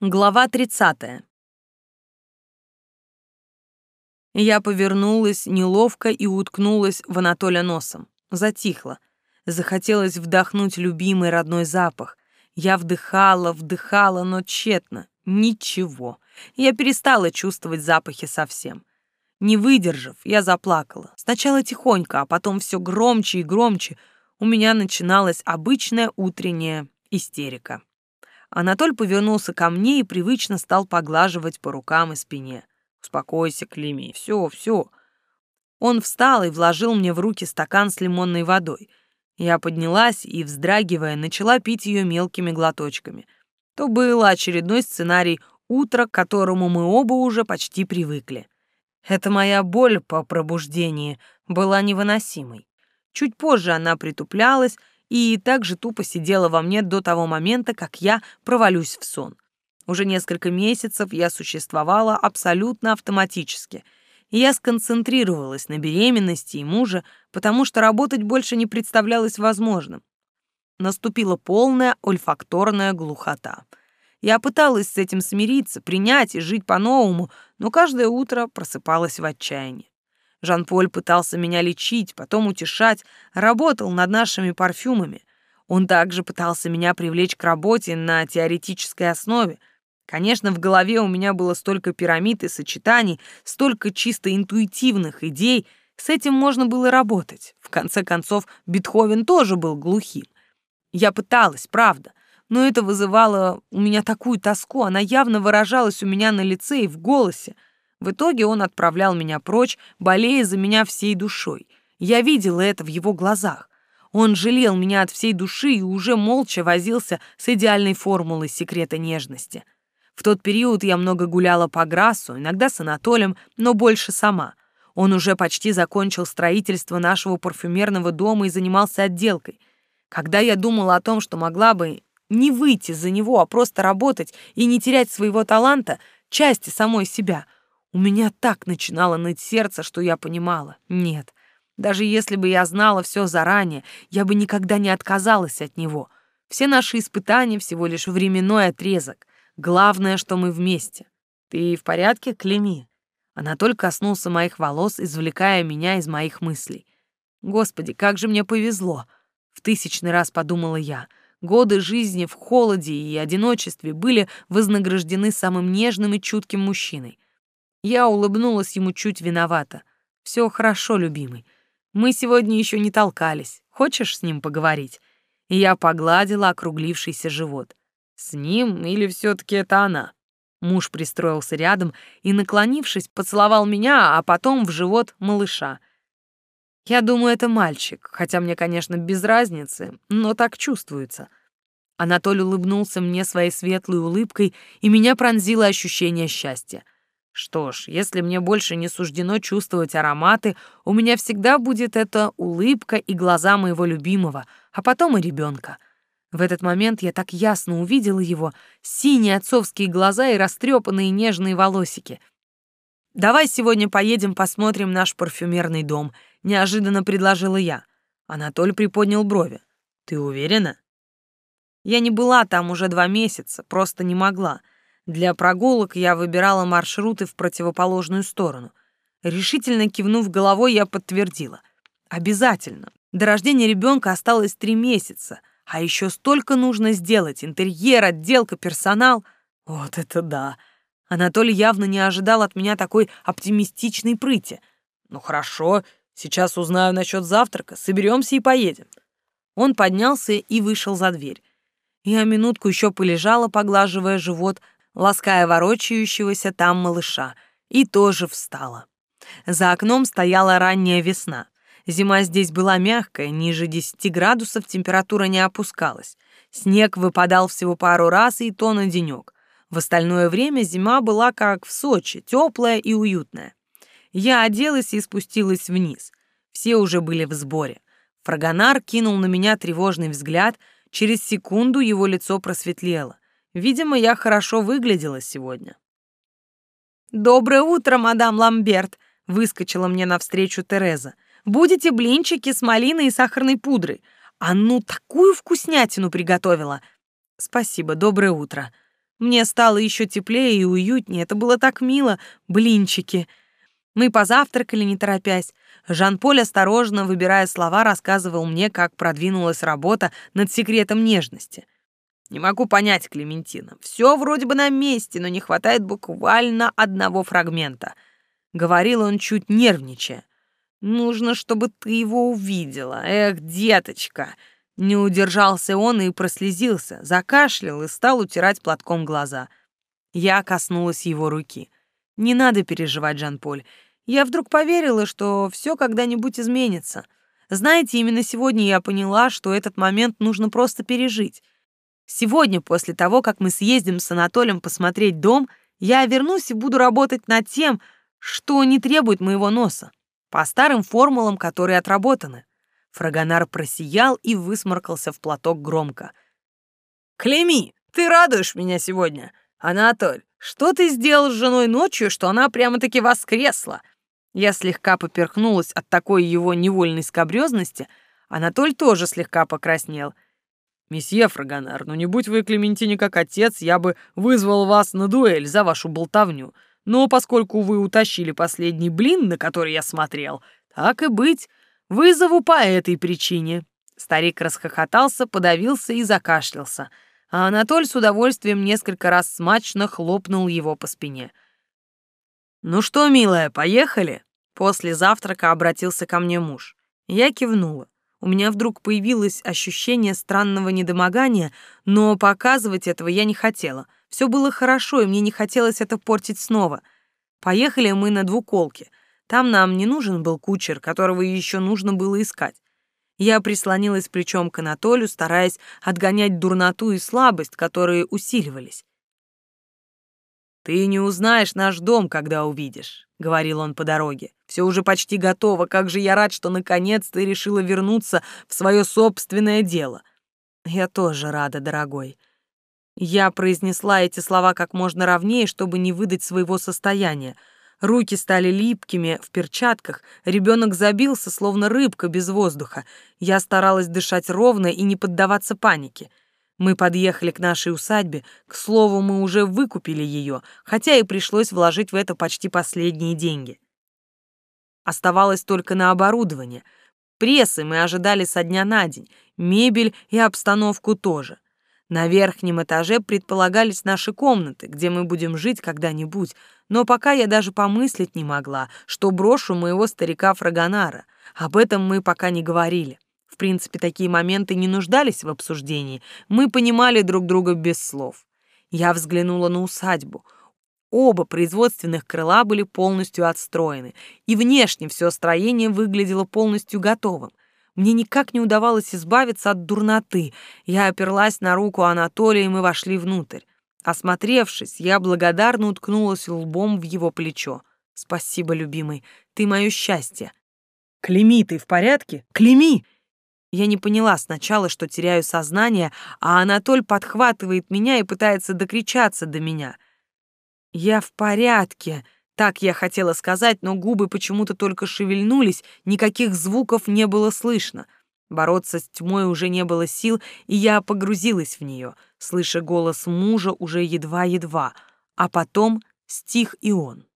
Глава 30. Я повернулась неловко и уткнулась в Анатоля носом. Затихла. Захотелось вдохнуть любимый родной запах. Я вдыхала, вдыхала, но тщетно. Ничего. Я перестала чувствовать запахи совсем. Не выдержав, я заплакала. Сначала тихонько, а потом все громче и громче. У меня начиналась обычная утренняя истерика. Анатоль повернулся ко мне и привычно стал поглаживать по рукам и спине. «Успокойся, Клими, все, все». Он встал и вложил мне в руки стакан с лимонной водой. Я поднялась и, вздрагивая, начала пить ее мелкими глоточками. То был очередной сценарий утра, к которому мы оба уже почти привыкли. Эта моя боль по пробуждении была невыносимой. Чуть позже она притуплялась, и также тупо сидела во мне до того момента, как я провалюсь в сон. Уже несколько месяцев я существовала абсолютно автоматически, я сконцентрировалась на беременности и мужа, потому что работать больше не представлялось возможным. Наступила полная ольфакторная глухота. Я пыталась с этим смириться, принять и жить по-новому, но каждое утро просыпалась в отчаянии. Жан-Поль пытался меня лечить, потом утешать, работал над нашими парфюмами. Он также пытался меня привлечь к работе на теоретической основе. Конечно, в голове у меня было столько пирамид и сочетаний, столько чисто интуитивных идей, с этим можно было работать. В конце концов, Бетховен тоже был глухим. Я пыталась, правда, но это вызывало у меня такую тоску, она явно выражалась у меня на лице и в голосе — в итоге он отправлял меня прочь, болея за меня всей душой. Я видела это в его глазах. Он жалел меня от всей души и уже молча возился с идеальной формулой секрета нежности. В тот период я много гуляла по Грассу, иногда с Анатолием, но больше сама. Он уже почти закончил строительство нашего парфюмерного дома и занимался отделкой. Когда я думала о том, что могла бы не выйти за него, а просто работать и не терять своего таланта, части самой себя — у меня так начинало ныть сердце, что я понимала. Нет, даже если бы я знала все заранее, я бы никогда не отказалась от него. Все наши испытания всего лишь временной отрезок. Главное, что мы вместе. Ты в порядке, Клеми? Анатоль коснулся моих волос, извлекая меня из моих мыслей. Господи, как же мне повезло. В тысячный раз подумала я. Годы жизни в холоде и одиночестве были вознаграждены самым нежным и чутким мужчиной. Я улыбнулась ему чуть виновато. Все хорошо, любимый. Мы сегодня еще не толкались. Хочешь с ним поговорить? И я погладила округлившийся живот. С ним или все таки это она? Муж пристроился рядом и, наклонившись, поцеловал меня, а потом в живот малыша. Я думаю, это мальчик, хотя мне, конечно, без разницы, но так чувствуется. Анатолий улыбнулся мне своей светлой улыбкой, и меня пронзило ощущение счастья. Что ж, если мне больше не суждено чувствовать ароматы, у меня всегда будет эта улыбка и глаза моего любимого, а потом и ребенка. В этот момент я так ясно увидела его, синие отцовские глаза и растрепанные нежные волосики. «Давай сегодня поедем посмотрим наш парфюмерный дом», — неожиданно предложила я. Анатолий приподнял брови. «Ты уверена?» Я не была там уже два месяца, просто не могла. Для прогулок я выбирала маршруты в противоположную сторону. Решительно кивнув головой, я подтвердила. Обязательно. До рождения ребенка осталось три месяца, а еще столько нужно сделать. Интерьер, отделка, персонал. Вот это да. Анатолий явно не ожидал от меня такой оптимистичной прыти. Ну хорошо, сейчас узнаю насчет завтрака, соберемся и поедем. Он поднялся и вышел за дверь. Я минутку еще полежала, поглаживая живот, лаская ворочающегося там малыша, и тоже встала. За окном стояла ранняя весна. Зима здесь была мягкая, ниже 10 градусов температура не опускалась. Снег выпадал всего пару раз и то на денек. В остальное время зима была как в Сочи, теплая и уютная. Я оделась и спустилась вниз. Все уже были в сборе. Фрагонар кинул на меня тревожный взгляд, через секунду его лицо просветлело. Видимо, я хорошо выглядела сегодня. «Доброе утро, мадам Ламберт!» — выскочила мне навстречу Тереза. «Будете блинчики с малиной и сахарной пудрой? А ну, такую вкуснятину приготовила!» «Спасибо, доброе утро!» Мне стало еще теплее и уютнее. Это было так мило. Блинчики. Мы позавтракали, не торопясь. Жан-Поль, осторожно выбирая слова, рассказывал мне, как продвинулась работа над секретом нежности. «Не могу понять, Клементина. Все вроде бы на месте, но не хватает буквально одного фрагмента». Говорил он чуть нервничая. «Нужно, чтобы ты его увидела. Эх, деточка!» Не удержался он и прослезился, закашлял и стал утирать платком глаза. Я коснулась его руки. «Не надо переживать, Жан-Поль. Я вдруг поверила, что все когда-нибудь изменится. Знаете, именно сегодня я поняла, что этот момент нужно просто пережить. Сегодня, после того, как мы съездим с Анатолием посмотреть дом, я вернусь и буду работать над тем, что не требует моего носа, по старым формулам, которые отработаны. Фрагонар просиял и высморкался в платок громко. «Клеми, ты радуешь меня сегодня! Анатоль, что ты сделал с женой ночью, что она прямо-таки воскресла?» Я слегка поперхнулась от такой его невольной скобрёзности, Анатоль тоже слегка покраснел. «Месье Фрагонар, ну не будь вы Клементине как отец, я бы вызвал вас на дуэль за вашу болтовню. Но поскольку вы утащили последний блин, на который я смотрел, так и быть, Вызову по этой причине». Старик расхохотался, подавился и закашлялся, а Анатоль с удовольствием несколько раз смачно хлопнул его по спине. «Ну что, милая, поехали?» После завтрака обратился ко мне муж. Я кивнула. У меня вдруг появилось ощущение странного недомогания, но показывать этого я не хотела. Все было хорошо, и мне не хотелось это портить снова. Поехали мы на двуколке. Там нам не нужен был кучер, которого еще нужно было искать. Я прислонилась плечом к Анатолию, стараясь отгонять дурноту и слабость, которые усиливались. «Ты не узнаешь наш дом, когда увидишь», — говорил он по дороге. «Все уже почти готово. Как же я рад, что наконец ты решила вернуться в свое собственное дело». «Я тоже рада, дорогой». Я произнесла эти слова как можно ровнее, чтобы не выдать своего состояния — Руки стали липкими в перчатках, ребенок забился, словно рыбка без воздуха. Я старалась дышать ровно и не поддаваться панике. Мы подъехали к нашей усадьбе. К слову, мы уже выкупили ее, хотя и пришлось вложить в это почти последние деньги. Оставалось только на оборудование. Прессы мы ожидали со дня на день, мебель и обстановку тоже. На верхнем этаже предполагались наши комнаты, где мы будем жить когда-нибудь, но пока я даже помыслить не могла, что брошу моего старика Фрагонара. Об этом мы пока не говорили. В принципе, такие моменты не нуждались в обсуждении. Мы понимали друг друга без слов. Я взглянула на усадьбу. Оба производственных крыла были полностью отстроены, и внешне все строение выглядело полностью готовым. Мне никак не удавалось избавиться от дурноты. Я оперлась на руку Анатолия, и мы вошли внутрь. Осмотревшись, я благодарно уткнулась лбом в его плечо. «Спасибо, любимый, ты мое счастье». «Клеми, ты в порядке? Клеми!» Я не поняла сначала, что теряю сознание, а Анатоль подхватывает меня и пытается докричаться до меня. «Я в порядке», так я хотела сказать, но губы почему-то только шевельнулись, никаких звуков не было слышно. Бороться с тьмой уже не было сил, и я погрузилась в нее, слыша голос мужа уже едва-едва, а потом стих и он.